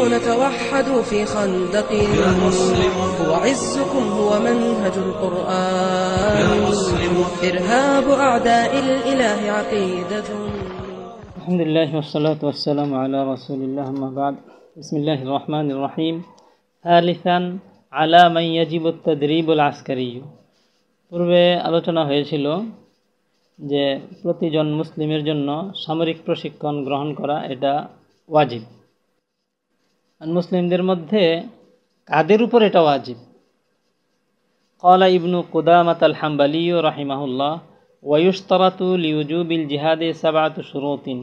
المسلمون توحدوا في خندق هو عزكم هو منهج القرآن إرهاب أعداء الإله عقيدة الحمد لله والصلاة والسلام على رسول الله أما بعد بسم الله الرحمن الرحيم ثالثا على من يجب التدريب العسكري পূর্বে আলোচনা হয়েছিল যে প্রতিজন মুসলিমের জন্য সামরিক প্রশিক্ষণ গ্রহণ করা এটা ওয়াজিব আর মুসলিমদের মধ্যে কাদের উপর এটা ওয়াজিব? কলা ইবনু কুদামাত আল হাম্বালি রাহিমাহুল্লাহ ওয়ুস্তরাতু লিউজুবিল জিহাদে সাবাত সুরতিন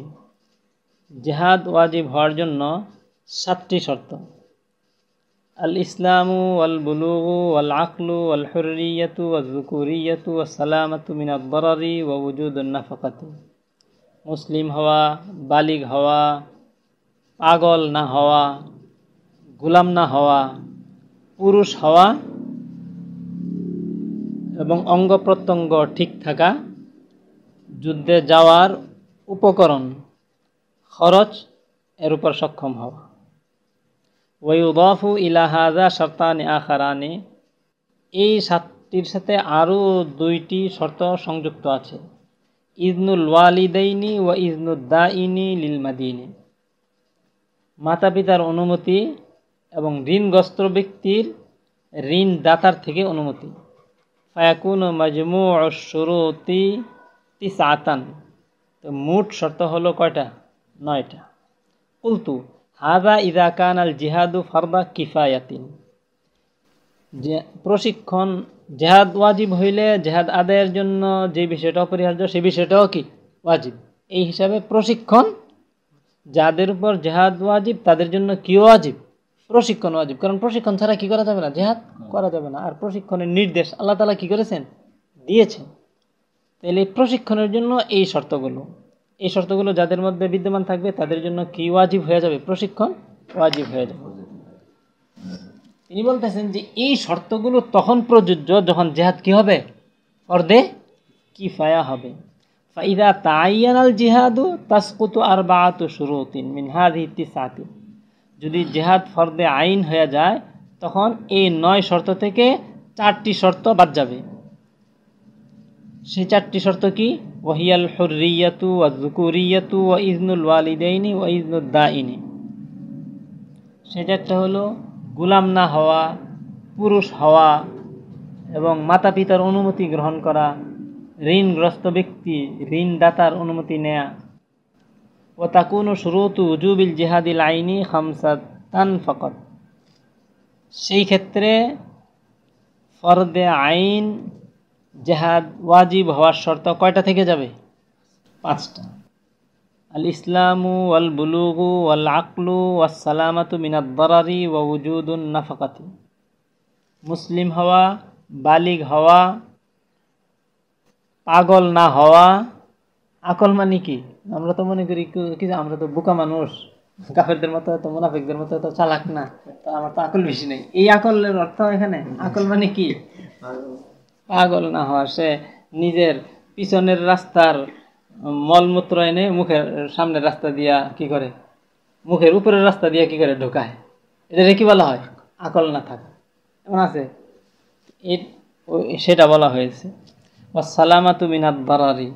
জেহাদ ওয়াজিব হওয়ার জন্য সাতটি শর্ত। আল ইসলামু আল বুলু আল আকলু আল হরিয়াতু আজুকুরিয়াতু আসসালামাতু মিন আব্বরারি ও উজুদুন্নাফাকাতু মুসলিম হওয়া, বালিগ হওয়া, পাগল না হওয়া গোলাম না হওয়া, পুরুষ হওয়া এবং অঙ্গ প্রত্যঙ্গ ঠিক থাকা যুদ্ধে যাওয়ার উপকরণ, খরচ এর উপর সক্ষম হওয়া। ওয়ুদফু ইলাহাজা শর্তানি আখারানি, এই সাতটির সাথে আরও দুইটি শর্ত সংযুক্ত আছে। ইজনুল ওয়ালিদাইনি ও ইজনুদ্দাইনি লিল মাদিনী। মাতা পিতার অনুমতি এবং ঋণগ্রস্ত ব্যক্তির ঋণ দাতার থেকে অনুমতি। ফায়াকুন মজমু শুরুতি তিস আতান তো মোট শর্ত হলো কয়টা? নয়টা। কুলতু, হাদা ইদা কান আল জিহাদু ফারদা কিফায়াতিন। যে প্রশিক্ষণ, জেহাদ ওয়াজিব হইলে জেহাদ আদায়ের জন্য যে বিষয়টা অপরিহার্য, সে বিষয়টাও কি? ওয়াজিব। এই হিসাবে প্রশিক্ষণ, যাদের উপর জেহাদ ওয়াজিব, তাদের জন্য কি ওয়াজিব? প্রশিক্ষণ ওয়াজিব। কারণ প্রশিক্ষণ ছাড়া কি করা যাবে না? জেহাদ করা যাবে না। আর প্রশিক্ষণের নির্দেশ আল্লাহ তালা কি করেছেন? দিয়েছেন। তাহলে প্রশিক্ষণের জন্য এই শর্তগুলো। এই শর্তগুলো যাদের মধ্যে বিদ্যমান থাকবে, তাদের জন্য কি ওয়াজিব হয়ে যাবে? প্রশিক্ষণ ওয়াজিব হয়ে যাবে। তিনি বলতেছেন যে, এই শর্তগুলো তখন প্রযোজ্য যখন জেহাদ কি হবে? ফর্দে কি ফায়া হবে। ফাইদা তাইয়ানাল জিহাদু তাসকুতু আর বাহাতু শুরুতিন মিনহাদ তিসাতিন। যদি জেহাদ ফর্দে আইন হয়ে যায়, তখন এই নয় শর্ত থেকে চারটি শর্ত বাদ যাবে। সেই চারটি শর্ত কি? ওহিয়াল হুরিয়াতু ওয়া জুকুরিয়াতু ওয়া ইজনুল ওয়ালিদাইনি ও ইজনুদ দাইনি সেটা একটা হলো গুলাম না হওয়া, পুরুষ হওয়া এবং মাতা পিতার অনুমতি গ্রহণ করা, ঋণগ্রস্ত ব্যক্তি, ঋণদাতার অনুমতি নেয়া। ও তাকুনু শুরুতু উজুবিল জেহাদিল আইনি খামসাতান ফকত সেই ক্ষেত্রে ফরদে আইন জেহাদ ওয়াজিব হওয়ার শর্ত কয়টা থেকে যাবে? পাঁচটা। আল ইসলামু ওয়াল বুলুগু ওয়াল আকলু মিনাদ দরারি ওয়া উজুদুন নাফাকাতি। মুসলিম হওয়া, বালিগ হওয়া, পাগল না হওয়া আকল মানে কি? আমরা তো মনে করি কি আমরা তো বোকা মানুষ। কাফেরদের মতো তো মুনাফিকদের মতো এত চালাক না। তো আমার তো আকল বেশি নেই। এই আকলের অর্থ এখানে? আকল মানে কি? পাগল না হওয়া। সে নিজের পিছনের রাস্তার মলমূত্র এনে মুখের সামনের রাস্তা দিয়া কি করে? মুখের উপরের রাস্তা দিয়া কি করে ঢোকায়? এটা কি বলা হয়? আকল না থাকা। এমন আছে? সেটা বলা হয়েছে। ও সালামাতু মিনাদ বারারি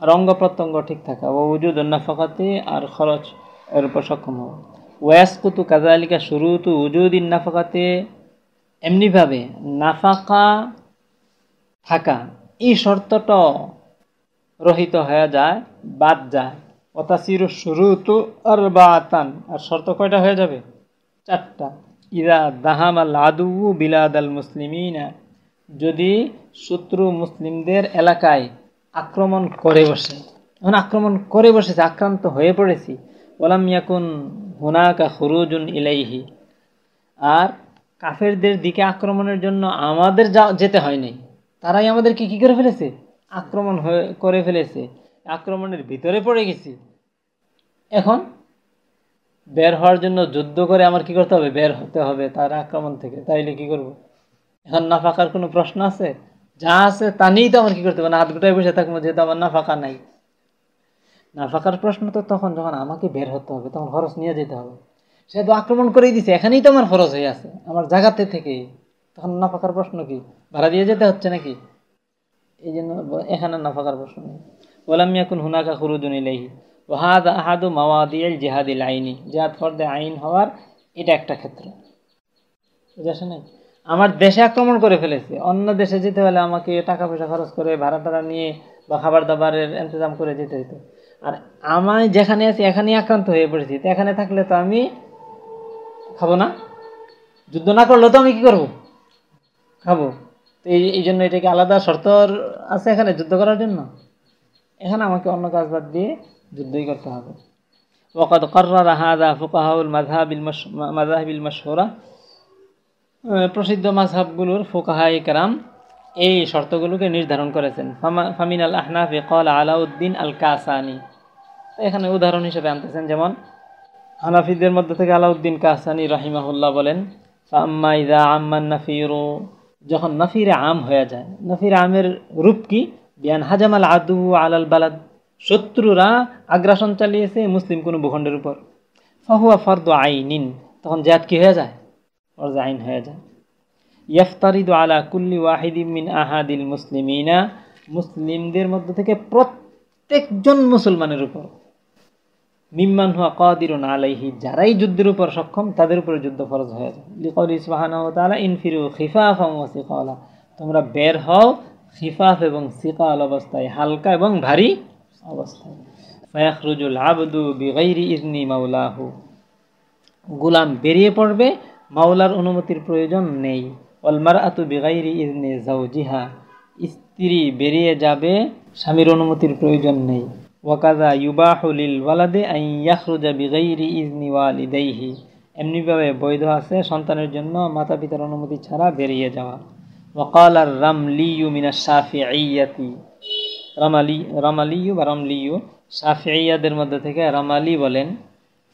আর অঙ্গ প্রত্যঙ্গ ঠিক থাকা। ও উজুদ নাফাকাতে আর খরচ এর উপর সক্ষম হওয়া। ওয়াসকুতু কাজালিকা শুরুতু উজুদিন নাফাকাতে। এমনিভাবে নাফাকা থাকা এই শর্তটা রহিত হয়ে যায়, বাদ যায়। অতাসির শুরু তো আর বাতান আর শর্ত কয়টা হয়ে যাবে? চারটা। ইরা দাহাম আল আদু বিলাদ আল মুসলিমিনা। যদি শত্রু মুসলিমদের এলাকায় আক্রমণ করে বসে। এখন আক্রমণ করে বসেছে আক্রান্ত হয়ে পড়েছি ওলাম ইয়াকুন হুনাকা খুরুজুন ইলাইহি। আর কাফেরদের দিকে আক্রমণের জন্য আমাদের যা যেতে হয়নি। তারাই আমাদেরকে কী করে ফেলেছে? আক্রমণ হয়ে করে ফেলেছে। আক্রমণের ভিতরে পড়ে গেছি। এখন বের হওয়ার জন্য যুদ্ধ করে আমার কি করতে হবে? বের হতে হবে তার আক্রমণ থেকে। তাইলে কি করব? এখন না ফাঁকার কোনো প্রশ্ন আছে? যা আছে তা নিয়েই তো আমার কি করতে হবে? না, হাত গোটায় বসে থাকব, যেহেতু আমার না ফাঁকা নাই। না ফাঁকার প্রশ্ন তো তখন যখন আমাকে বের হতে হবে, তখন খরচ নিয়ে যেতে হবে। সে তো আক্রমণ করেই দিছে, এখানেই তো আমার খরচ হয়ে আছে, আমার জায়গাতে থেকে। তখন নাফাকার প্রশ্ন কি? ভাড়া দিয়ে যেতে হচ্ছে নাকি? এই জন্য এখানে না নাফাকার প্রশ্ন নেই। ওলাম ইয়াকুন হুনাকা খুরুজুন ইলাইহি। ওয়াহাদ আহাদু মাওয়াদিয়াল জিহাদিল আইনি জিহাদ ফর্দে আইন হওয়ার এটা একটা ক্ষেত্র। বুঝাস নাই? আমার দেশে আক্রমণ করে ফেলেছে অন্য দেশে যেতে হলে আমাকে টাকা পয়সা খরচ করে ভাড়া টাড়া নিয়ে বা খাবার দাবারের ইন্তজাম করে যেতে হতো আর আমি যেখানে আছি এখানেই আক্রান্ত হয়ে পড়েছি তো এখানে থাকলে তো আমি খাবো না যুদ্ধ না করলে তো আমি কি করব খাবো তো এই এই জন্য এটাকে আলাদা শর্ত আছে এখানে যুদ্ধ করার জন্য এখানে আমাকে অন্য কাজ বাদ দিয়ে যুদ্ধই করতে হবে وقد قرر هذا فقهاء المذهب المش... مذاهب المشهورة আহ, প্রসিদ্ধ মাযহাবগুলোর ফুকাহাই কারাম এই শর্তগুলোকে নির্ধারণ করেছেন। ফামা- ফামিনাল আহনাফে কল আলাউদ্দিন আল কাসানি এখানে উদাহরণ হিসেবে আনতেছেন, যেমন হানাফিদের মধ্যে থেকে আলাউদ্দিন কাসানি রাহিমাহুল্লাহ বলেন, ফাম্মা ইদা আম্মান নাফিরু। যখন নাফিরে আম হয়ে যায়, নাফিরে আমের রূপ কি? বিয়ান হাজামাল আদু আলাল বালাদ। শত্রুরা আগ্রাসন চালিয়েছে মুসলিম কোনো ভূখণ্ডের উপর। ফাহুয়া ফর্দ আইনিন। তখন জাত কি হয়ে যায়? ফরজ আইন হয়ে যায় ইয়াফতারিদু আলা কুল্লি ওয়াহিদিন মিন আহাদিল মুসলিমিনা মুসলিমদের মধ্য থেকে প্রত্যেকজন মুসলমানের উপর। মিম্মান হুয়া কাদিরুন আলাইহি, যারাই যুদ্ধের উপর সক্ষম, তাদের উপরে যুদ্ধ ফরজ হয়ে যায়। লিকৌলি তাআলা, ইনফিরু খিফাফাম ওয়া সিকালা। তোমরা বের হও খিফাফ এবং সিকাল অবস্থায়, হালকা এবং ভারী অবস্থায়। ফায়াখরুজুল আবদু বিগাইরি ইজনি মাওলাহু। গোলাম বেরিয়ে পড়বে মাওলার অনুমতির প্রয়োজন নেই। অলমার আতু বেগাইরি ইজনে জাউজিহা স্ত্রী বেরিয়ে যাবে, স্বামীর অনুমতির প্রয়োজন নেই। ওয়াকাজা ইউবাহুলিল ওয়ালাদে আই ইয়াখরুজা বিগাইরি ইজনি ওয়ালিদাইহি। এমনিভাবে বৈধ আছে, সন্তানের জন্য মাতা পিতার অনুমতি ছাড়া বেরিয়ে যাওয়া। ওয়াকাল আর রাম রামলিউ মিনা শাফিআইয়াতি রামালি রামালিউ বা রামলিউ শাফিআইয়াদের মধ্যে থেকে রামালি বলেন।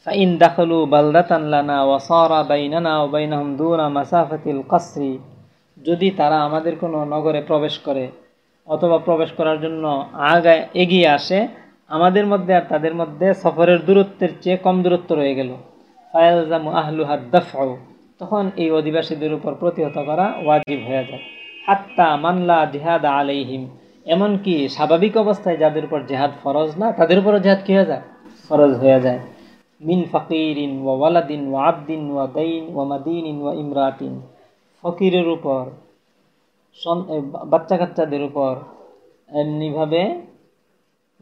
ফাইন দাখলু বালদাতান লানা ওয়াসারা বাইনানা ও বাইনাহুম দুনা মাসাফাতিল কাসরি যদি তারা আমাদের কোনো নগরে প্রবেশ করে অথবা প্রবেশ করার জন্য আগায় এগিয়ে আসে, আমাদের মধ্যে আর তাদের মধ্যে সফরের দূরত্বের চেয়ে কম দূরত্ব রয়ে গেল। ফায়ালজামু আহলু হাদ্দাফাউ তখন এই অধিবাসীদের উপর প্রতিহত করা ওয়াজিব হয়ে যায়। হাত্তা মানলা জিহাদ আলাইহিম। এমনকি স্বাভাবিক অবস্থায় যাদের উপর জেহাদ ফরজ না, তাদের উপরও জেহাদ কী হয়ে যায়? ফরজ হয়ে যায়। মিন ফকিরিন ওয়া ওয়ালাদিন ওয়া আবদিন ওয়া দাইন ওয়া মাদিনিন ওয়া ইমরাতিন। ফকিরের উপর বাচ্চা কাচ্চাদের উপর, এমনিভাবে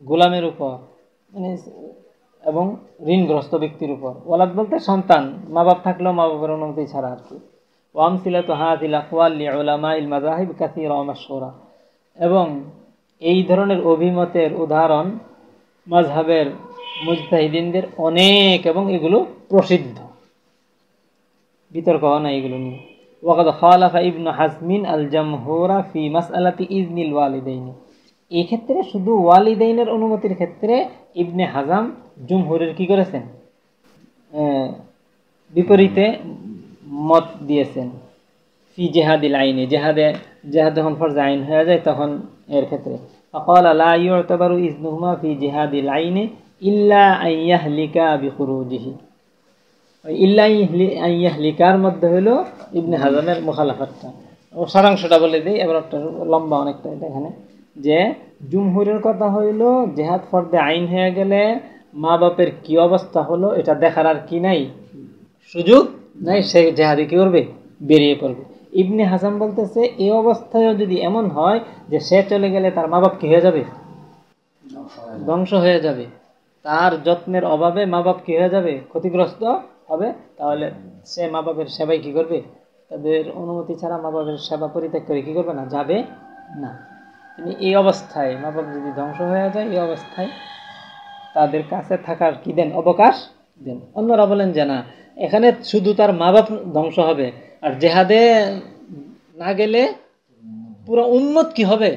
গোলামের উপর মানে এবং ঋণগ্রস্ত ব্যক্তির উপর। ওয়ালাদ বলতে সন্তান মা বাপ থাকলেও মা বাবার অনুমতি ছাড়া আর কি। ওয়ামসিলা তো হাতিল আকওয়াল উলামা ইল মাজাহিব কাসিরা মাশহুরা। এবং এই ধরনের অভিমতের উদাহরণ মাযহাবের মুজতাহিদিনদের অনেক এবং এগুলো প্রসিদ্ধ। বিতর্ক হওয়া না এগুলো নিয়ে। ওয়াকাদ খালাফা ইবন হাজমিন আল জামহোরা ফি মাস আলাতি ইজনিল ওয়ালিদাইনি। এই ক্ষেত্রে শুধু ওয়ালিদাইনের অনুমতির ক্ষেত্রে ইবনে হাজাম জুমহুরের কি করেছেন? বিপরীতে মত দিয়েছেন। ফি জেহাদিল আইনে, জেহাদে, জেহাদ যখন ফর্জ আইন হয়ে যায় তখন এর ক্ষেত্রে। ফকাল আলা ইউতাবারু ইজনুহুমা ফি জেহাদিল আইনে ইল্লা মধ্যে হইল ইবনে হাজানের মোখালাফাতটা। ও সারাংশটা বলে দিই, এবার একটা লম্বা অনেকটা এখানে। যে জুমহুরের কথা হইল, জেহাদ ফর্দে আইন হয়ে গেলে মা বাপের কী অবস্থা হলো, এটা দেখার আর কি নাই। সুযোগ নাই, সে জেহাদি কী করবে? বেরিয়ে পড়বে। ইবনে হাসান বলতেছে এই অবস্থায়ও যদি এমন হয় যে সে চলে গেলে তার মা বাপ কি হয়ে যাবে? ধ্বংস হয়ে যাবে। তার যত্নের অভাবে মা বাপ কি হয়ে যাবে? ক্ষতিগ্রস্ত হবে? তাহলে সে মা বাপের সেবাই কি করবে? তাদের অনুমতি ছাড়া মা বাপের সেবা পরিত্যাগ করে কি করবে না? যাবে না। তিনি এই অবস্থায় মা বাপ যদি ধ্বংস হয়ে যায়, এই অবস্থায় তাদের কাছে থাকার কি দেন? অবকাশ দেন। অন্যরা বলেন যে না, এখানে শুধু তার মা বাপ ধ্বংস হবে। আর জেহাদে না গেলে পুরো উন্মত কি হবে?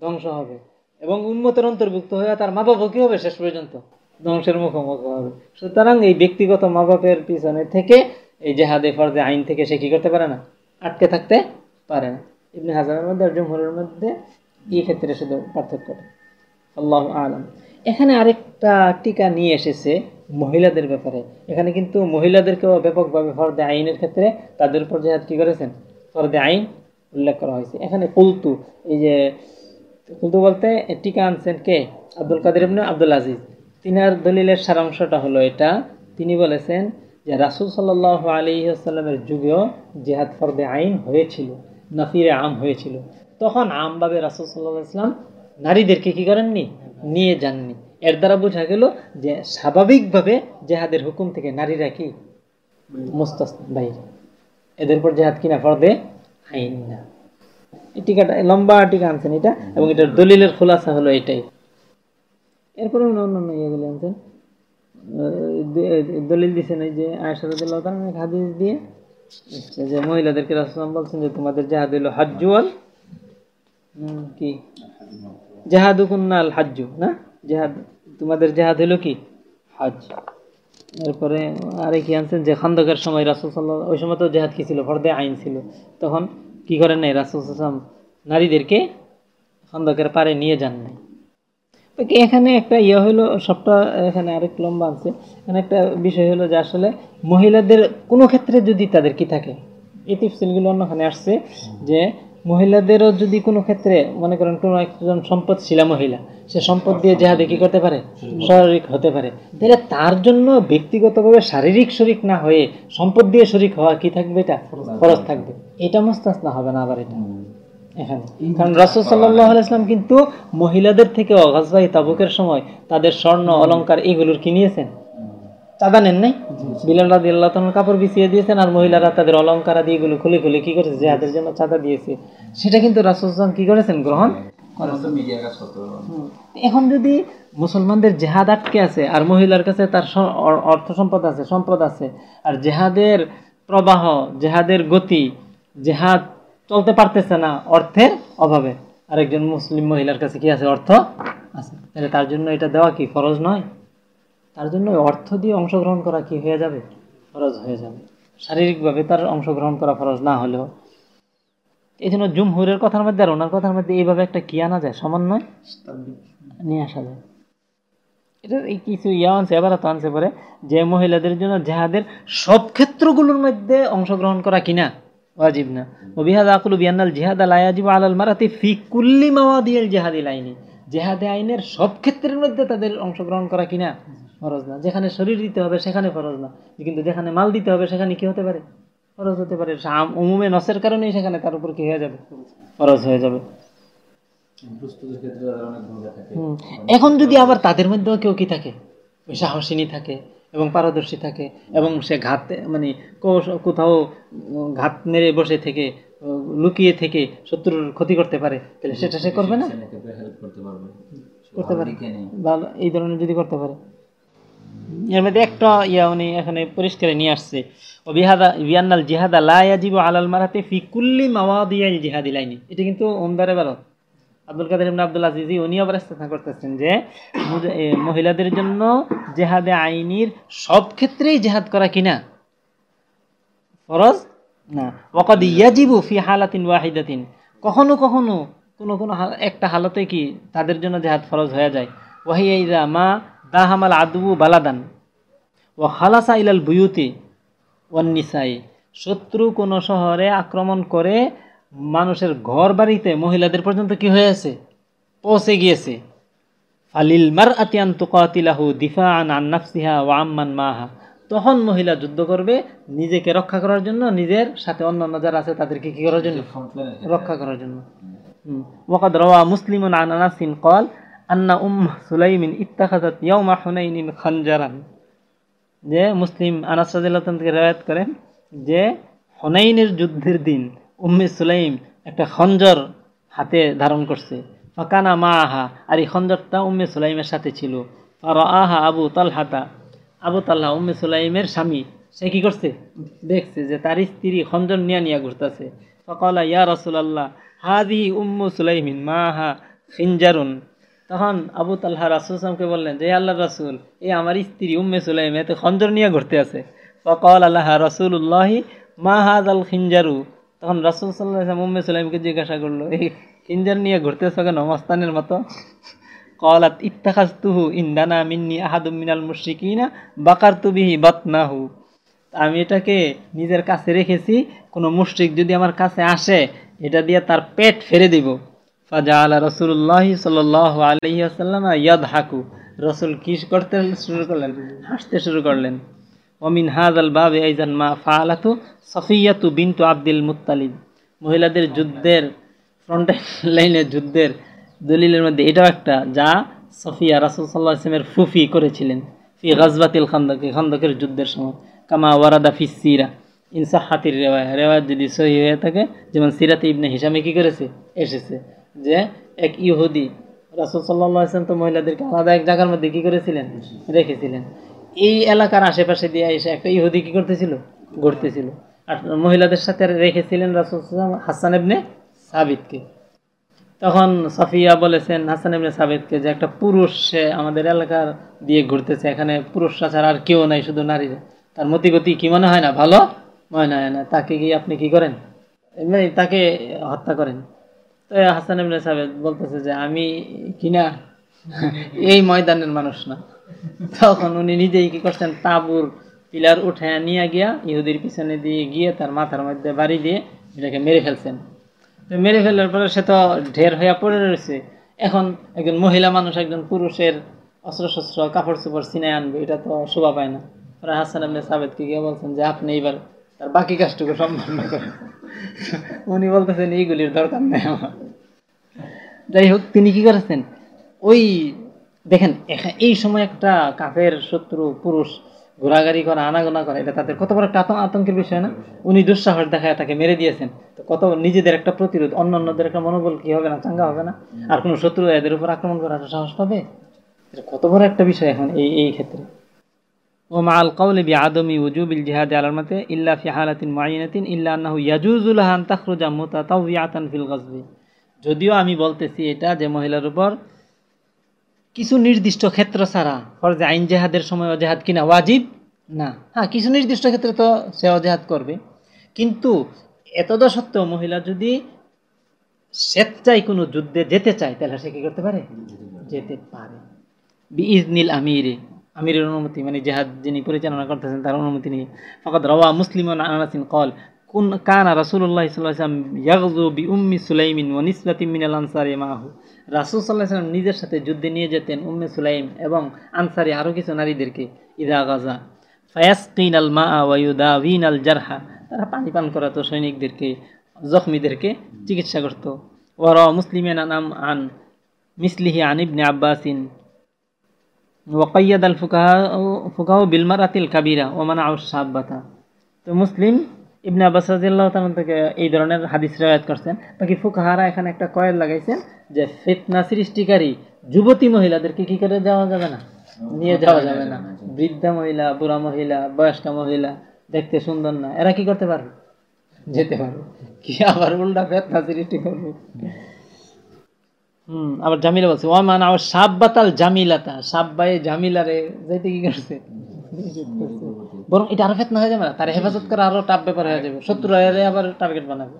ধ্বংস হবে। এবং উন্মতের অন্তর্ভুক্ত হয়ে তার মা বাবা কী হবে শেষ পর্যন্ত? ধ্বংসের মুখোমুখি হবে। সুতরাং এই ব্যক্তিগত মা বাপের পিছনে থেকে এই জেহাদে ফরজে আইন থেকে সে কি করতে পারে না? আটকে থাকতে পারে না। ইবনে হাজারের মধ্যে আর জমহুরের মধ্যে এই ক্ষেত্রে শুধু পার্থক্য আল্লাহ আলম। এখানে আরেকটা টিকা নিয়ে এসেছে মহিলাদের ব্যাপারে। এখানে কিন্তু মহিলাদেরকেও ব্যাপকভাবে ফরদে আইনের ক্ষেত্রে তাদের উপর জেহাদ কি করেছেন? ফরদে আইন উল্লেখ করা হয়েছে। এখানে কুলতু, এই যে, কুলতু বলতে টিকা আনছেন কে? আব্দুল কাদের ইবনে আব্দুল আজিজ। তিনার দলিলের সারাংশটা হলো এটা। তিনি বলেছেন যে রাসুল সাল্লাহ আলী আসাল্লামের যুগেও জেহাদ ফরদে আইন হয়েছিল নাফিরে আম হয়েছিল। তখন আমভাবে রাসুল সাল্লাহ ইসলাম নারীদেরকে কী করেননি? নিয়ে যাননি। এর দ্বারা বোঝা গেল যে স্বাভাবিকভাবে জেহাদের হুকুম থেকে নারীরা কি? মুস্তাস বাইরে এদের উপর জেহাদ কিনা? ফরদে আইন না। টিকাটা, লম্বা টিকা আনছেন এটা, এবং এটার দলিলের খোলাসা হলো এটাই। এরপরে অন্য অন্য ইয়েগুলো আনছেন। দলিল দিচ্ছেন এই যে আয়সারদুল্লাহ হাদিস দিয়ে যে মহিলাদেরকে রাসলাম বলছেন যে তোমাদের জাহাদ হইল হাজ্জুয়াল কি? জাহাদুকুন্নাল হাজ্জু, না? জেহাদ, তোমাদের জেহাদ হইল কি? হজ এরপরে আরে কি আনছেন যে খন্দকের সময় রাসুল সাল্লাহ ওই সময় তো জেহাদ কি ছিল? ফর্দে আইন ছিল। তখন কি করেন নাই? রাসুল সাল্লাম নারীদেরকে খন্দকের পারে নিয়ে যান নাই। এখানে একটা ইয়ে হলো সবটা এখানে আরেক লম্বা আছে। এখানে একটা বিষয় হলো যে আসলে মহিলাদের কোনো ক্ষেত্রে যদি তাদের কি থাকে, এই টিপসিলগুলো অন্যখানে আসছে যে মহিলাদেরও যদি কোনো ক্ষেত্রে, মনে করেন কোনো একজন সম্পদশীলা মহিলা, সে সম্পদ দিয়ে জেহাদে কি করতে পারে? শারীরিক হতে পারে। তাহলে তার জন্য ব্যক্তিগতভাবে শারীরিক শরিক না হয়ে সম্পদ দিয়ে শরিক হওয়া কি থাকবে এটা? খরচ থাকবে। এটা মস্তাস না হবে না আবার এটা। এখানে কারণ রাসুল সাল্লাহ আলাইসলাম কিন্তু মহিলাদের থেকে অগাজবাই তাবুকের সময় তাদের স্বর্ণ অলঙ্কার এগুলোর কি নিয়েছেন চাঁদা নেন নাই? বিলাল রাদি আল্লাহ কাপড় বিছিয়ে দিয়েছেন আর মহিলারা তাদের অলঙ্কার আদি এগুলো খুলে খুলে কি করেছে? জেহাদের জন্য চাঁদা দিয়েছে। সেটা কিন্তু রাসুল কি করেছেন গ্রহণ? এখন যদি মুসলমানদের জেহাদ আটকে আছে আর মহিলার কাছে তার অর্থ সম্পদ আছে সম্পদ আছে আর জেহাদের প্রবাহ জেহাদের গতি জেহাদ চলতে পারতেছে না অর্থের অভাবে। আরেকজন মুসলিম মহিলার কাছে কি আছে? অর্থ আছে। তাহলে তার জন্য এটা দেওয়া কি? ফরজ নয়? তার জন্য অর্থ দিয়ে অংশগ্রহণ করা কি হয়ে যাবে? ফরজ হয়ে যাবে। শারীরিকভাবে তার অংশগ্রহণ করা ফরজ না হলেও। এই জন্য জুমহুরের কথার মধ্যে আর ওনার কথার মধ্যে এইভাবে একটা কি আনা যায়? সমন্বয় নিয়ে? আসা যায়। এটা এই কিছু ইয়া আনছে এবার তো আনছে পরে। যে মহিলাদের জন্য যাহাদের সব ক্ষেত্রগুলোর মধ্যে অংশগ্রহণ করা কিনা ওয়াজিব না। ওবিহাদ আকুলু বিয়ান্নাল জেহাদ আল আয়াজিব আলাল মারাতি ফি কুল্লি মাওয়াদিয়াল জেহাদি লাইনি। জেহাদে আইনের সব ক্ষেত্রের মধ্যে তাদের অংশগ্রহণ করা কিনা ফরজ না। যেখানে শরীর দিতে হবে সেখানে ফরজ না। কিন্তু যেখানে মাল দিতে হবে সেখানে কি হতে পারে? ফরজ হতে পারে। উমুমে নসের কারণেই সেখানে তার উপর কি হয়ে যাবে? ফরজ হয়ে যাবে। এখন যদি আবার তাদের মধ্যেও কেউ কি থাকে? ওই সাহসিনী থাকে। এবং পারদর্শী থাকে এবং সে ঘাত মানে কোথাও ঘাত মেরে বসে থেকে লুকিয়ে থেকে শত্রুর ক্ষতি করতে পারে তাহলে সেটা সে করবে না? করতে পারে। ভালো এই ধরনের যদি করতে পারে। এর মধ্যে একটা ইয়া উনি এখানে পরিষ্কার নিয়ে আসছে। ও বিহাদা বিয়ান্নাল জিহাদা লায়াজিব আলাল মারাতে ফি কুল্লি মাওয়াদিয়াল জিহাদি লাইনি। এটা কিন্তু ওমদারে ভারত আব্দুল কাদের ইবনে আব্দুল আজিজি উনি আবার ইস্তেফা করতেছেন যে মহিলাদের জন্য জেহাদে আইনির সব ক্ষেত্রেই জেহাদ করা কিনা ফরজ? না। ওকাদ ইয়াজিবু ফি হালাতিন ওয়াহিদাতিন। কখনো কখনো কোনো কোনো একটা হালতে কি তাদের জন্য জেহাদ ফরজ হয়ে যায়? ওয়াহিয়া মা দাহামাল আদবু বালাদান। ও খালাসা ইলাল বুয়ুতি ওয়ান্নিসাই শত্রু কোনো শহরে আক্রমণ করে মানুষের ঘর বাড়িতে মহিলাদের পর্যন্ত কি হয়েছে? পৌঁছে গিয়েছে। ফালিল মার আতিয়ান তুকাতিলাহু দিফা আন আন্নাফসিহা ও আম্মান মাহা। তখন মহিলা যুদ্ধ করবে নিজেকে রক্ষা করার জন্য নিজের সাথে অন্য অন্য যারা আছে তাদেরকে কি করার জন্য? রক্ষা করার জন্য। ওয়াকাদ রওয়া মুসলিমুন আন আনাসিন কল আন্না উম সুলাইমিন ইত্তাখাদাত ইয়াউমা হুনাইনিন খানজারান। যে মুসলিম আনাস রাদিয়াল্লাহু থেকে রেওয়ায়াত করেন যে হুনাইনের যুদ্ধের দিন উম্মে সুলাইম একটা খঞ্জর হাতে ধারণ করছে। ফাকানা মা আহা আর এই খঞ্জরটা উম্মে সুলাইমের সাথে ছিল। আর আহা আবু তালহাতা। আবু তাল্লাহ উম্মে সুলাইমের স্বামী। সে কি করছে? দেখছে যে তার স্ত্রী খঞ্জর নিয়া নিয়া ঘুরতেছে। ফকলা, ইয়া রসুলাল্লাহ হাদি উম্মু সুলাইমিন মা আহা খিনজারুন। তখন আবু তাল্লাহ রাসুলসামকে বললেন যে আল্লাহ রাসুল এই আমার স্ত্রী উম্মে সুলাইম এতে খঞ্জর নিয়ে ঘুরতে আছে। ফকল আল্লাহ রসুল্লাহি মা হাজ আল খিনজারু? তখন রাসুল সাল্লাহ উম্মে সুলাইমকে জিজ্ঞাসা করল, এই খিনজার নিয়ে ঘুরতেছ কেন? মস্তানের মতো? কলাত ইত্তাখাজতুহু ইন্দানা মিন্নি আহাদুম মিনাল মুশরিকিনা বাকারতু বিহি বাতনাহু। আমি এটাকে নিজের কাছে রেখেছি, কোনো মুশরিক যদি আমার কাছে আসে, এটা দিয়ে তার পেট ফেরে দিব। ফাজা আলা রসুল্লাহ সাল আলহি আসাল্লাম ইয়াদ হাকু রসুল কি করতে শুরু করলেন? হাসতে শুরু করলেন। অমিন হাজ আল বাবে এইজান মা ফালাতু সফিয়াতু বিনতু আব্দুল মুত্তালিব। মহিলাদের যুদ্ধের ফ্রন্ট লাইনে যুদ্ধের দলিলের মধ্যে এটাও একটা যা সফিয়া রাসুল সাল্লাহ ইসলামের ফুফি করেছিলেন ফি গাজবাতিল খান্দকে খান্দকের যুদ্ধের সময়। কামা ওয়ারাদা ফি সিরা। ইনসাহাতির রেওয়ায় রেওয়ায় যদি সহি হয়ে থাকে, যেমন সিরাতে ইবনে হিসামে কী করেছে? এসেছে। যে এক ইহুদি রাসুল সাল্লাহ ইসলাম তো মহিলাদেরকে আলাদা এক জায়গার মধ্যে কি করেছিলেন? রেখেছিলেন। এই এলাকার আশেপাশে দিয়ে এসে একটা ইহুদি কি করতেছিল? ঘুরতেছিল আর মহিলাদের সাথে রেখেছিলেন রাসুল হাসান এবনে সাবিতকে। তখন সাফিয়া বলেছেন হাসান ইবনে সাবিতকে যে একটা পুরুষ সে আমাদের এলাকার দিয়ে ঘুরতেছে, এখানে পুরুষরা ছাড়া আর কেউ নাই শুধু নারীরা। তার মতিগতি কি মনে হয় না? ভালো মনে হয় না। তাকে কি আপনি কি করেন? মানে তাকে হত্যা করেন। তো হাসান ইবনে সাবেদ বলতেছে যে, আমি কিনা এই ময়দানের মানুষ না। তখন উনি নিজেই কি করছেন, তাবুর পিলার উঠে নিয়ে গিয়া ইহুদির পিছনে দিয়ে গিয়ে তার মাথার মধ্যে বাড়ি দিয়ে এটাকে মেরে ফেলছেন। তো মেরে ফেলার পরে সে তো ঢের হইয়া পড়ে রয়েছে। এখন একজন মহিলা মানুষ, একজন পুরুষের অস্ত্র শস্ত্র কাপড় চোপড় সিনায় আনবে, এটা তো শোভা পায় না। পরে হাসান আপনি সাবেদকে গিয়ে বলছেন যে, আপনি এইবার তার বাকি কাজটুকু সম্পন্ন করেন। উনি বলতেছেন, এইগুলির দরকার নেই আমার। যাই হোক, তিনি কি করেছেন? ওই দেখেন এই সময় একটা কাফের শত্রু পুরুষ ঘোরাঘুরি করা আনাগোনা করা এটা তাদের কত বড় একটা আতঙ্কের বিষয় না? উনি দুঃসাহস দেখায় তাকে মেরে দিয়েছেন। তো কত নিজেদের একটা প্রতিরোধ অন্য অন্যদের একটা মনোবল কি হবে না চাঙ্গা হবে না? আর কোনো শত্রু এদের উপর আক্রমণ করার সাহস পাবে? এটা কত বড় একটা বিষয় এখন এই এই ক্ষেত্রে। ও মা আল কাউলে বি আদমি উজুবিল জিহাদ আলার মতে ইল্লা ফি হালাতিন মাইনাতিন ইল্লা আন্নাহু ইয়াজুজুল হান তাখরুজা মুতাতাউয়াতান ফিল গাজবি যদিও আমি বলতেছি এটা যে মহিলার উপর কিছু নির্দিষ্ট ক্ষেত্র ছাড়া ফরজে আইন জেহাদের সময় অজেহাদ কিনা ওয়াজিব? না। হ্যাঁ কিছু নির্দিষ্ট ক্ষেত্রে তো সে অজেহাদ করবে। কিন্তু এতদ সত্ত্বেও মহিলা যদি স্বেচ্ছায় কোনো যুদ্ধে যেতে চায়, তাহলে সে কি করতে পারে? যেতে পারে। ইজনিল আমিরে। আমিরের অনুমতি মানে জেহাদ যিনি পরিচালনা করতেছেন, তার অনুমতি নিয়ে। ফকত রওয়া মুসলিম আনাসিন কল কুন, কানা রাসুল্লাহ সাল্লাম ইয়াগজু বি উম্মি সুলাইমিন ও নিসলাতিম মিনাল আনসারি মাহু রাসুল সাল্লাহ সাল্লাম নিজের সাথে যুদ্ধে নিয়ে যেতেন উম্মে সুলাইম এবং আনসারি আরও কিছু নারীদেরকে। ইদা গাজা। ফায়াসকিন আল মা ওয়ুদাউিন আল জারহা। তারা পানি পান করাতো সৈনিকদেরকে, জখমিদেরকে চিকিৎসা করতো। ওয়ার মুসলিমেন আনাম আন মিসলিহি আনিবনে আব্বাসিন। ওয়াকাইয়াদ আল ফুকাহ ফুকাহ বিলমারাতিল কাবিরা ওমানা সাব্বাতা তো মুসলিম ইবনে আব্বাস রাজিয়াল্লাহ তালন থেকে এই ধরনের হাদিস রেওয়ায়ত করছেন। বাকি ফুকাহারা এখানে একটা কয়েল লাগাইছেন যে ফিতনা সৃষ্টিকারী যুবতী মহিলাদেরকে কি করে যাওয়া যাবে না? নিয়ে যাওয়া যাবে না। বৃদ্ধা মহিলা, বুড়া মহিলা, বয়স্ক মহিলা, দেখতে সুন্দর না। এরা কি করতে পারবে? যেতে পারবে। কি আবার উল্টা ফেতনা সৃষ্টি করবে? হুম, আবার জামিলা বলছে ও মান আমার সাব্বাতাল জামিলাতা। সাব্বাই জামিলারে যাইতে কি করছে? বরং এটা আরো ফেতনা হয়ে যাবে না তার হেফাজত করা আরো টাপ ব্যাপার হয়ে যাবে শত্রু আবার টার্গেট বানাবে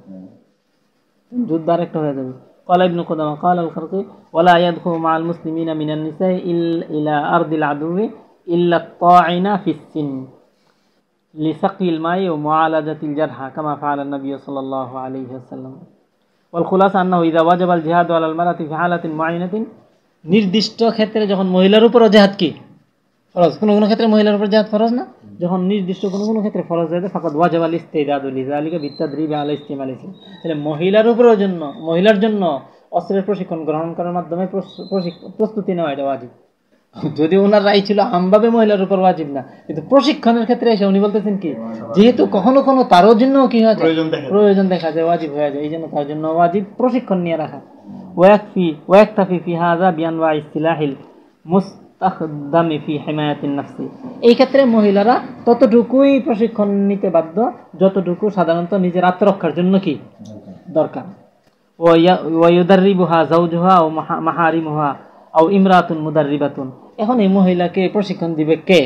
যুদ্ধ আরেকটা হয়ে যাবে قال ابن قدامة قال الخرقي ولا يدخل مع المسلمين من النساء إلى أرض العدو إلا الطاعنة في السن لسقي الماء ومعالجة الجرحى كما فعل النبي صلى الله عليه وسلم والخلاصة أنه إذا وجب الجهاد على المرأة في حالة معينة নির্দিষ্ট ক্ষেত্রে যখন মহিলার উপরও জেহাদ কি ফরজ। কোনো কোনো ক্ষেত্রে মহিলার উপর জেহাদ ফরজ না? যখন নির্দিষ্ট কোনো কোনো ক্ষেত্রে ফরজ যায় ফাঁকাত ওয়াজাব আল ইস্তেদাদুল ইজালিকা বিত্তাদ্রিব আল ইস্তিম আল ইসলাম তাহলে মহিলার উপরের জন্য মহিলার জন্য অস্ত্রের প্রশিক্ষণ গ্রহণ করার মাধ্যমে প্রস্তুতি নেওয়া এটা ওয়াজিব। যদি ওনার রায় ছিল আমভাবে মহিলার উপর ওয়াজিব না কিন্তু প্রশিক্ষণের ক্ষেত্রে এসে উনি বলতেছেন কি যেহেতু কখনো কোনো তারও জন্য কি হয় প্রয়োজন দেখা যায়। ওয়াজিব হয়ে যায় এই জন্য তার জন্য ওয়াজিব প্রশিক্ষণ নিয়ে রাখা। ওয়াকফি ওয়াকতাফি ফি হাজা বিয়ান ওয়া ইস্তিলাহিল মুস্তাখদামি ফি হিমায়াতিন নাফসি। এই ক্ষেত্রে মহিলারা ততটুকুই প্রশিক্ষণ নিতে বাধ্য যতটুকু সাধারণত নিজের আত্মরক্ষার জন্য কি? দরকার। ওয়াইদারিবুহা জাউজুহা ও মাহারিমুহা আও ইমরাতুন মুদারিবাতুন এখন এই মহিলাকে প্রশিক্ষণ দিবে কে?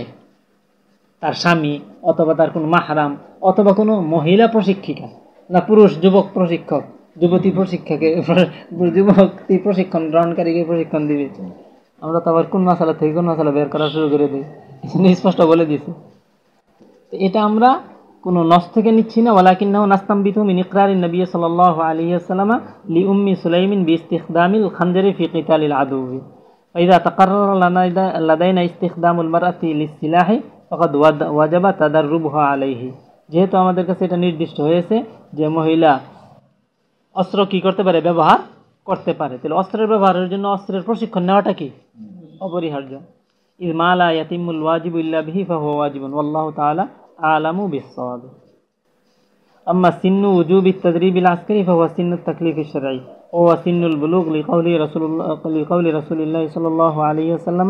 তার স্বামী অথবা তার কোনো মাহারাম অথবা কোনো মহিলা প্রশিক্ষিকা না পুরুষ যুবক প্রশিক্ষক? যুবতী প্রশিক্ষাকে যুবতী প্রশিক্ষণ গ্রহণকারীকে প্রশিক্ষণ দিবে। আমরা তো আবার কোন মশালা থেকে কোন মশালা বের করা শুরু করে দিই এখানে স্পষ্ট বলে দিয়েছে তো এটা আমরা কোনো নস থেকে নিচ্ছি না ওয়ালাকিন নাও নাস্তাম বিথু মিন ইকরার নবী সাল্লাহ আলী আসসালামা লি উম্মি সুলাইমিন বি ইস্তিখদামিল খানজারি ফি কিতালিল আদুবি فإذا تقرر لنا لدينا استخدام المرأة للسلاح فقد ود- وجب تدربها عليه যেহেতু আমাদের কাছে এটা নির্দিষ্ট হয়েছে যে মহিলা অস্ত্র কি করতে পারে ব্যবহার করতে পারে তাহলে অস্ত্রের ব্যবহারের জন্য অস্ত্রের প্রশিক্ষণ নেওয়াটা কি অপরিহার্য ইদ মালা ইয়াতিমুল ওয়াজিব ইল্লা বিহি ফাহুয়া ওয়াজিবুন ওয়াল্লাহু তাআলা আলামু বিস-সাওয়াব أما سن وجوب التدريب العسكري فهو سن التكليف الشرعي وهو سن البلوغ لقول رسول الله لقول رسول الله صلى الله عليه وسلم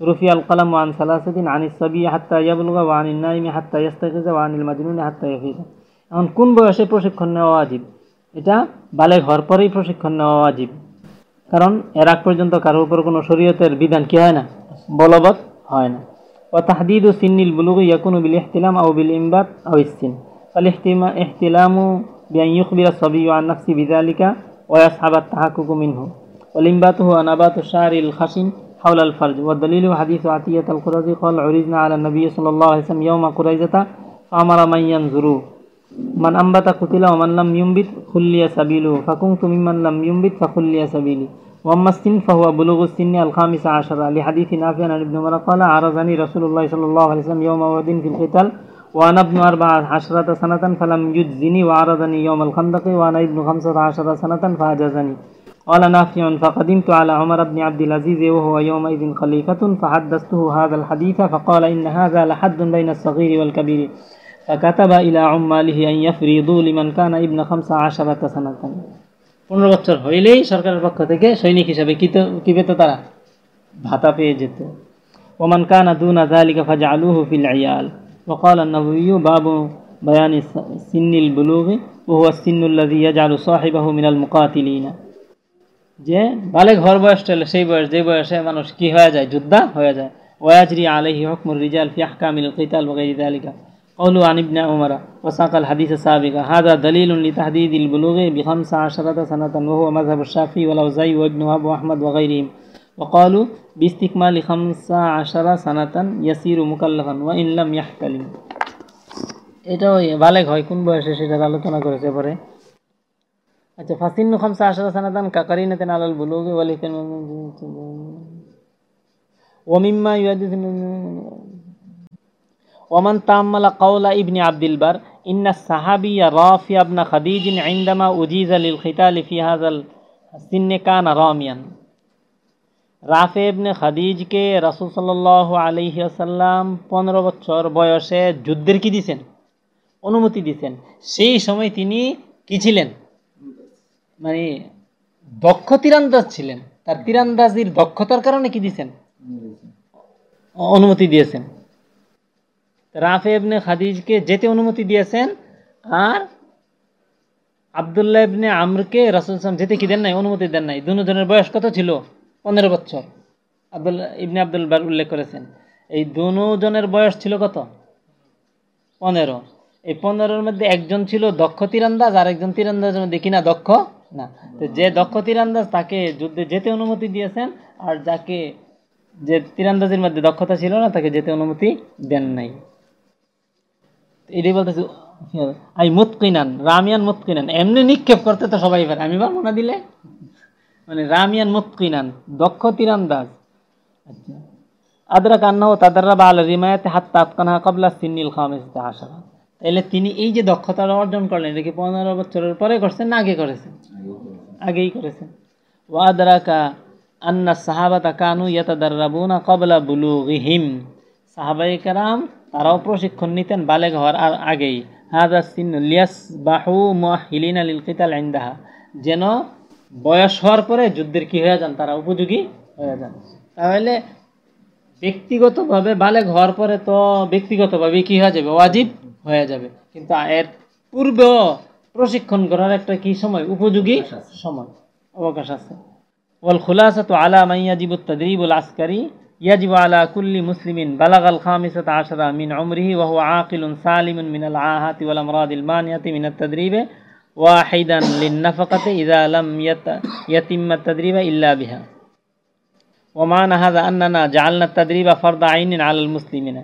رفع القلم عن ثلاثة عن الصبي حتى يبلغ وعن النائم حتى يستيقظ وعن المجنون حتى يفيق এখন কোন বয়সে প্রশিক্ষণ নেওয়া ওয়াজিব এটা বালেগ হওয়ার পরেই প্রশিক্ষণ নেওয়া ওয়াজিব কারণ এর আগ পর্যন্ত কারোর উপর কোনো শরীয়তের বিধান কি হয় না বলবৎ হয় না وتحديد سن البلوغ يكون بالاحتلام أو بالإنبات أو السن فالاحتلام بأن يخبر الصبي عن نفسه بذلك ويصحب التحقق منه والإنبات هو نبات الشعر الخشن حول الفرج والدليل حديث عتية القرزي قال عرضنا على النبي صلى الله عليه وسلم يوم قريزة فأمر من ينظروا من أنبت قتل ومن لم ينبت خلي سبيله. فكنت ممن لم ينبت فخلي سبيلي. وأما السن فهو بلوغ السن الخامس عشر. لحديث نافع عن ابن عمر قال عرضني رسول الله صلى الله عليه وسلم يوم أحد في القتال وأنا ابن أربع عشرة سنة فلم يجزني وعرضني يوم الخندق وأنا ابن خمسة عشر سنة فأجازني. قال نافع فقدمت على عمر بن عبد العزيز وهو يومئذ خليفة فحدثته هذا الحديث فقال إن هذا لحد بين الصغير والكبير. فكتب إلى عماله أن يفرضوا لمن كان ابن خمس عشرة سنة পনেরো বছর হইলেই সরকারের পক্ষ থেকে সৈনিক হিসাবে কি তো কি পেত তারা ভাতা পেয়ে যেত ওমান কানা দুনা যালিকা ফাজআলুহু ফিল আয়াল وقال النووي باب بيان سن البلوغ وهو السن الذي يجعل صاحبه من المقاتلين যে বালে ঘর বয়সটা হলে সেই বয়স যে বয়সে মানুষ কি হয়ে যায় যোদ্ধা হয়ে যায় ওয়াজরি আলাইহি হুকমুর রিজাল ফি আহকামিল কিতাল ওয়া গায়রি যালিকা قولوا عن ابن عمر وساق الحديث السابق هذا دليل لتحديد البلوغ بخمس عشرة سنة وهو مذهب الشافعي والأوزاعي وابن وهب وأحمد وغيرهم وقالوا باستكمال خمس عشر سنة يصير مكلفا وإن لم يحتلم এটাও বালেক হয় কোন বয়সে সেটার আলোচনা করেছে পরে আচ্ছা ফাসিন্ন খামসা আশরা সানাতান কাকারিনাতেন আলাল বুলুগে ওয়ালিতেন ওমিম্মা ইউয়াদিন ওমান তাম্মালা কাউলা ইবনি আবদিলবার ইন্না সাহাবি সাহাবিয়া রফি আবনা খাদিজিন আইন্দামা উজিজ আলিল খিতালি ফিহাজ আল সিন্নে কান রমিয়ান। রাফে ইবনে খাদিজকে রাসুল সাল্লাহ আলহি আসাল্লাম পনেরো বছর বয়সে যুদ্ধের কি দিছেন? অনুমতি দিছেন। সেই সময় তিনি কি ছিলেন? মানে দক্ষ তীরান্দাজ ছিলেন। তার তীরান্দাজির দক্ষতার কারণে কি দিছেন? অনুমতি দিয়েছেন। রাফে ইবনে খাদিজকে যেতে অনুমতি দিয়েছেন, আর আবদুল্লাহ ইবনে আমরকে রাসুল ইসলাম যেতে কি দেন নাই? অনুমতি দেন নাই। দুজনের বয়স কত ছিল? পনেরো বছর। আব্দুল্লাহ ইবনে আব্দুল বার উল্লেখ করেছেন। এই দুজনের বয়স ছিল কত? পনেরো। এই পনেরোর মধ্যে একজন ছিল দক্ষ তীরান্দাজ, আর একজন তীরান্দাজের মধ্যে কিনা দক্ষ না। তো যে দক্ষ তীরান্দাজ তাকে যুদ্ধে যেতে অনুমতি দিয়েছেন, আর যাকে যে তীরান্দাজের মধ্যে দক্ষতা ছিল না, তাকে যেতে অনুমতি দেন নাই। এটাই বলতেছি, আই মুতকিনান, রামিয়ান মুতকিনান। এমনি নিক্ষেপ করতে তো সবাই পারে। আমি পারব না দিলে? মানে রামিয়ান মুতকিনান, দক্ষ তীরান্দাজ। আচ্ছা। আদরা কান্নাও তাদাররা বা রিমায়াতে হাত তাৎকানা কবলা সিন্নিল খামেসতে আসারা তাইলে তিনি এই যে দক্ষতা অর্জন করলেন, এটা কি পনেরো বছরের পরে করছেন না আগে করেছেন? আগেই করেছেন। ওয়াদারাকা আন্না সাহাবাতা কানু ইয়াতাদাররাবুনা কবলা বুলুগিহিম। সাহাবাই কারাম তারাও প্রশিক্ষণ নিতেন বালেগ হওয়ার আগেই। হাজা সিন লিয়াস বাহু মাহিলিন আলিল কিতাল আইন্দাহা যেন বয়স হওয়ার পরে যুদ্ধের কী হয়ে যান তারা উপযোগী হয়ে যান। তাহলে ব্যক্তিগতভাবে বালেগ হওয়ার পরে তো ব্যক্তিগতভাবে কী হয়ে যাবে? ওয়াজিব হয়ে যাবে। কিন্তু এর পূর্বে প্রশিক্ষণ করার একটা কি সময়? উপযোগী সময়। অবকাশ আছে। ওয়াল খুলাসা তো আলা মাইয়া জিবুত তদরিবুল আসকারী يجب على كل مسلم بلغ الخامسة عشر من عمره وهو عاقل سالم من العاهات والأمراض المانعة من التدريب واحدا للنفقة إذا لم يت يتم التدريب إلا بها ومعنى هذا أننا جعلنا التدريب فرض عين على المسلمين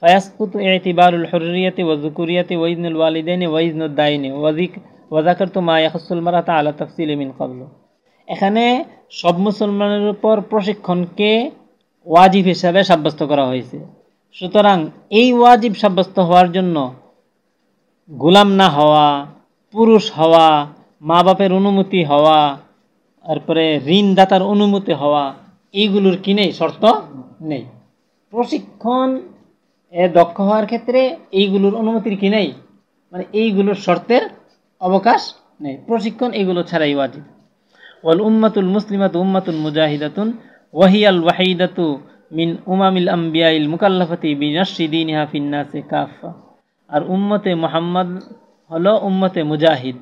فيسقط اعتبار الحرية والذكورية وإذن الوالدين وإذن الدين وذك- وذكرت ما يخص المرأة على تفصيل من قبل এখানে সব মুসলমানের উপর প্রশিক্ষণকে ওয়াজিব হিসাবে সাব্যস্ত করা হয়েছে। সুতরাং এই ওয়াজিব সাব্যস্ত হওয়ার জন্য গোলাম না হওয়া, পুরুষ হওয়া মা বাপের অনুমতি হওয়া, তারপরে ঋণদাতার অনুমতি হওয়া, এইগুলোর কি নেই? শর্ত নেই। প্রশিক্ষণ এ দক্ষ হওয়ার ক্ষেত্রে এইগুলোর অনুমতির কি নেই? মানে এইগুলোর শর্তের অবকাশ নেই। প্রশিক্ষণ এগুলো ছাড়াই ওয়াজিব। ওয়াল উম্মাতুল মুসলিমাত উম্মাতুল মুজাহিদাতুন ওয়াহিয়াল ওয়াহিদাতু মিন উমামিল আম্বিয়াইল মুকাল্লাফাতি বিনাশি দিনিহা ফিন্নাসে কাফা আর উম্মতে মোহাম্মদ হলো উম্মতে মুজাহিদ।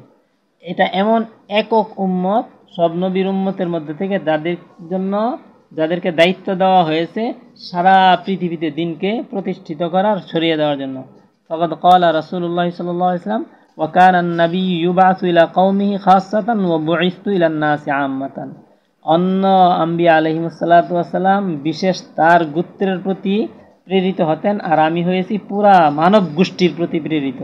এটা এমন একক উম্মত, সব নবীর উম্মতের মধ্যে থেকে যাদের জন্য, যাদেরকে দায়িত্ব দেওয়া হয়েছে সারা পৃথিবীতে দিনকে প্রতিষ্ঠিত করার ছড়িয়ে দেওয়ার জন্য। ফকত কলা রসুল্লাহ সাল্লাহ ইসলাম নবী ইউবাসু ইলা কৌমিহি খাসাতান ও বুইস্তু ইলান নাসি আম্মাতান। অন্য আম্বিয়া আলহিমসাল্লাম বিশেষ তার গোত্রের প্রতি প্রেরিত হতেন আর আমি হয়েছি পুরা মানব গোষ্ঠীর প্রতি প্রেরিত।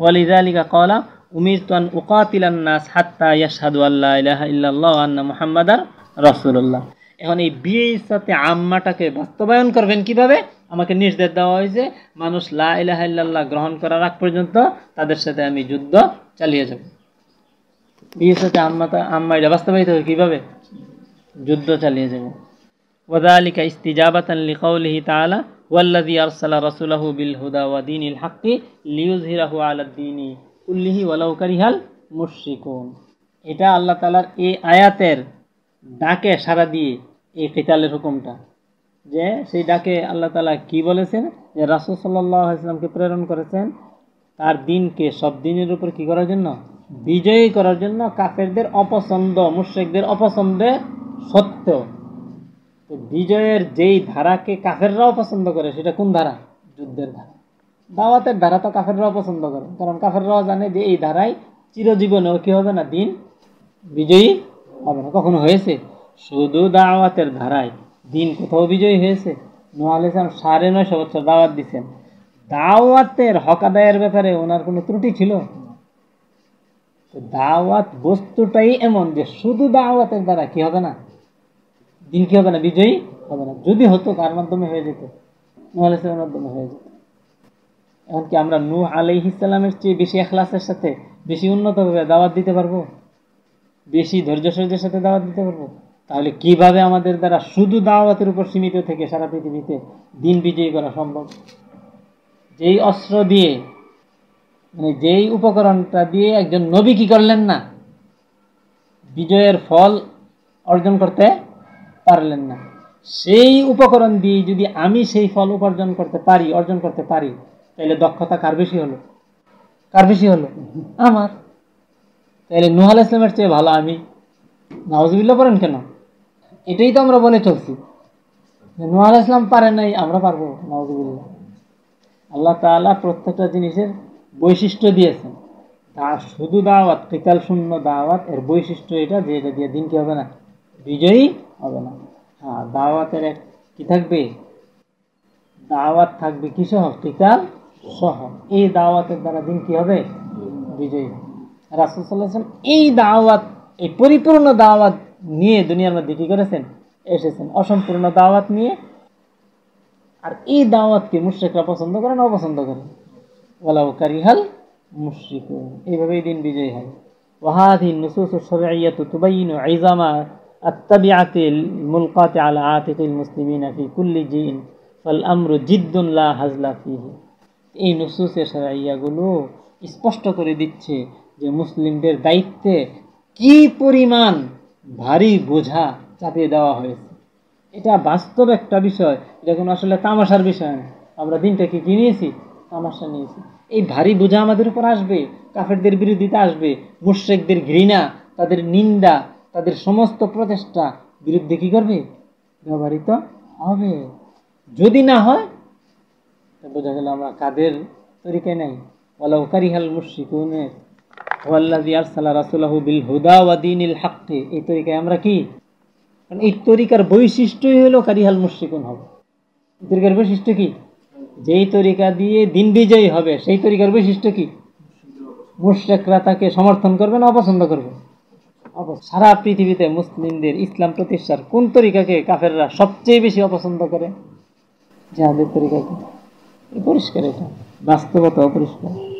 ওয়ালিদালিকা কলা উমির তান উকাতিলান নাস হাত্তা ইয়াশহাদু আল্লাহ ইলাহা ইল্লাল্লাহ আন্না মুহাম্মাদার রাসূলুল্লাহ। এখন এই বিয়ের সাথে আম্মাটাকে বাস্তবায়ন করবেন কীভাবে? আমাকে নির্দেশ দেওয়া হয়েছে, মানুষ লা ইলাহা ইল্লাল্লাহ গ্রহণ করার আগ পর্যন্ত তাদের সাথে আমি যুদ্ধ চালিয়ে যাব। বিয়ের সাথে আম্মাটা, আম্মা এটা বাস্তবায়িত হবে কীভাবে? যুদ্ধ চালিয়ে যাব। ওদালিকা ইস্তিজাবাত লিখৌলিহি তালা ওয়াল্লাদি আরসালা রসুলাহু বিল হুদা ইল হাক্কি লিউজ হিরাহু আলাদ্দিনী উল্লিহি ওয়ালাউকারিহাল এটা আল্লাহ তালার এই আয়াতের ডাকে সারা দিয়ে এই কেতালের হুকুমটা। যে সেই ডাকে আল্লাহ তালা কি বলেছেন? যে রাসুল সাল্লাহ প্রেরণ করেছেন, তার দিনকে সব দিনের উপর কি করার জন্য? বিজয়ী করার জন্য কাফেরদের অপছন্দ মুর্শেকদের অপছন্দে সত্ত্বেও তো বিজয়ের যেই ধারাকে কাফেররাও পছন্দ করে, সেটা কোন ধারা? যুদ্ধের ধারা। দাওয়াতের ধারা তো কাফেররাও পছন্দ করে, কারণ কাফেররাও জানে যে এই ধারায় চিরজীবনেও কি হবে না, দিন বিজয়ী হবে না। কখনো হয়েছে? শুধু দাওয়াতের ধারায় দিন কোথাও বিজয়ী হয়েছে? নোয়াল সাড়ে নয়শো বছর দাওয়াত দিচ্ছেন দাওয়াতের হক আদায়ের ব্যাপারে ওনার কোনো ত্রুটি ছিল? দাওয়াত বস্তুটাই এমন যে শুধু দাওয়াতের দ্বারা কি হবে না দিন কি হবে না? বিজয়ী হবে না। যদি হতো, কার মাধ্যমে হয়ে যেত? আলাইসালামের মাধ্যমে হয়ে যেত। এমনকি আমরা নূহ আলাইহিসালামের চেয়ে বেশি এখলাসের সাথে, বেশি উন্নতভাবে দাওয়াত দিতে পারব? বেশি ধৈর্য সহ্যের সাথে দাওয়াত দিতে পারব? তাহলে কীভাবে আমাদের দ্বারা শুধু দাওয়াতের উপর সীমিত থেকে সারা পৃথিবীতে দিন বিজয়ী করা সম্ভব? যেই অস্ত্র দিয়ে মানে যেই উপকরণটা দিয়ে একজন নবী কি করলেন না? বিজয়ের ফল অর্জন করতে পারলেন না। সেই উপকরণ দিয়ে যদি আমি সেই ফল উপার্জন করতে পারি, অর্জন করতে পারি, তাহলে দক্ষতা কার বেশি হলো? কার বেশি হলো? আমার। তাহলে নুহাল ইসলামের চেয়ে ভালো আমি। নওয়াজবিল্লা পারেন কেন? এটাই তো আমরা বলে চলছি। নুহাল ইসলাম পারে নাই, আমরা পারব নওয়াজবিল্লা আল্লাহ তাআলা প্রত্যেকটা জিনিসের বৈশিষ্ট্য দিয়েছেন। তা শুধু দাওয়াত, কেতাল শূন্য দাওয়াত, এর বৈশিষ্ট্য এটা যে এটা দিয়ে দিন কি হবে না? বিজয়ী হবে না। হ্যাঁ দাওয়াতের এক কি থাকবে? দাওয়াত থাকবে কি সহ? কিতাব সহ। এই দাওয়াতের দ্বারা দিন কি হবে? বিজয়ী রাসুল সাল্লাম এই দাওয়াত, এই পরিপূর্ণ দাওয়াত নিয়ে দুনিয়ার মধ্যে কী করেছেন? এসেছেন। অসম্পূর্ণ দাওয়াত নিয়ে। আর এই দাওয়াতকে মুশ্রেকরা পছন্দ করে না অপছন্দ করে? ওলাউ কারিহাল মুশ্রিক এইভাবেই দিন বিজয়ী হয়। ওয়াহাদিন নুসুস তো তুবাইন আইজামা আত্তাবিআতিল মুলকাতে আলা আতিকিল মুসলিমিন কুল্লি জিন ফল আমরু জিদ্দুল্লাহ হাজলা ফিহি। এই নসুসের সারাইয়াগুলো স্পষ্ট করে দিচ্ছে যে মুসলিমদের দায়িত্বে কি পরিমাণ ভারী বোঝা চাপিয়ে দেওয়া হয়েছে। এটা বাস্তব একটা বিষয়, এটা কোনো আসলে তামাশার বিষয় না। আমরা দিনটাকে কি নিয়েছি? তামাশা নিয়েছি। এই ভারী বোঝা আমাদের উপর আসবে, কাফেরদের বিরোধিতা আসবে, মুশ্রেকদের ঘৃণা, তাদের নিন্দা তাদের সমস্ত প্রচেষ্টা বিরুদ্ধে কি করবে? ব্যবহৃত হবে। যদি না হয় বোঝা গেল আমরা কাদের তরিকায় নাই। ওয়ালাউ কারিহাল মুশরিকুনের ওয়াল্লাযী আরসালা রাসূলাহু বিল হুদা ওয়া দীনিল হাক্কি। এই তরিকায় আমরা কি? কারণ এই তরিকার বৈশিষ্ট্যই হলো কারিহাল মুশ্রিকুন হবে তরিকার বৈশিষ্ট্য কি? যেই তরিকা দিয়ে দিন বিজয়ী হবে, সেই তরিকার বৈশিষ্ট্য কি? মুশ্রেকরা তাকে সমর্থন করবে না অপছন্দ করবে? সারা পৃথিবীতে মুসলিমদের ইসলাম প্রতিষ্ঠার কোন তরিকাকে কাফেররা সবচেয়ে বেশি অপছন্দ করে? জাহাদের তরিকাকে পরিষ্কার এটা। বাস্তবতা অপরিষ্কার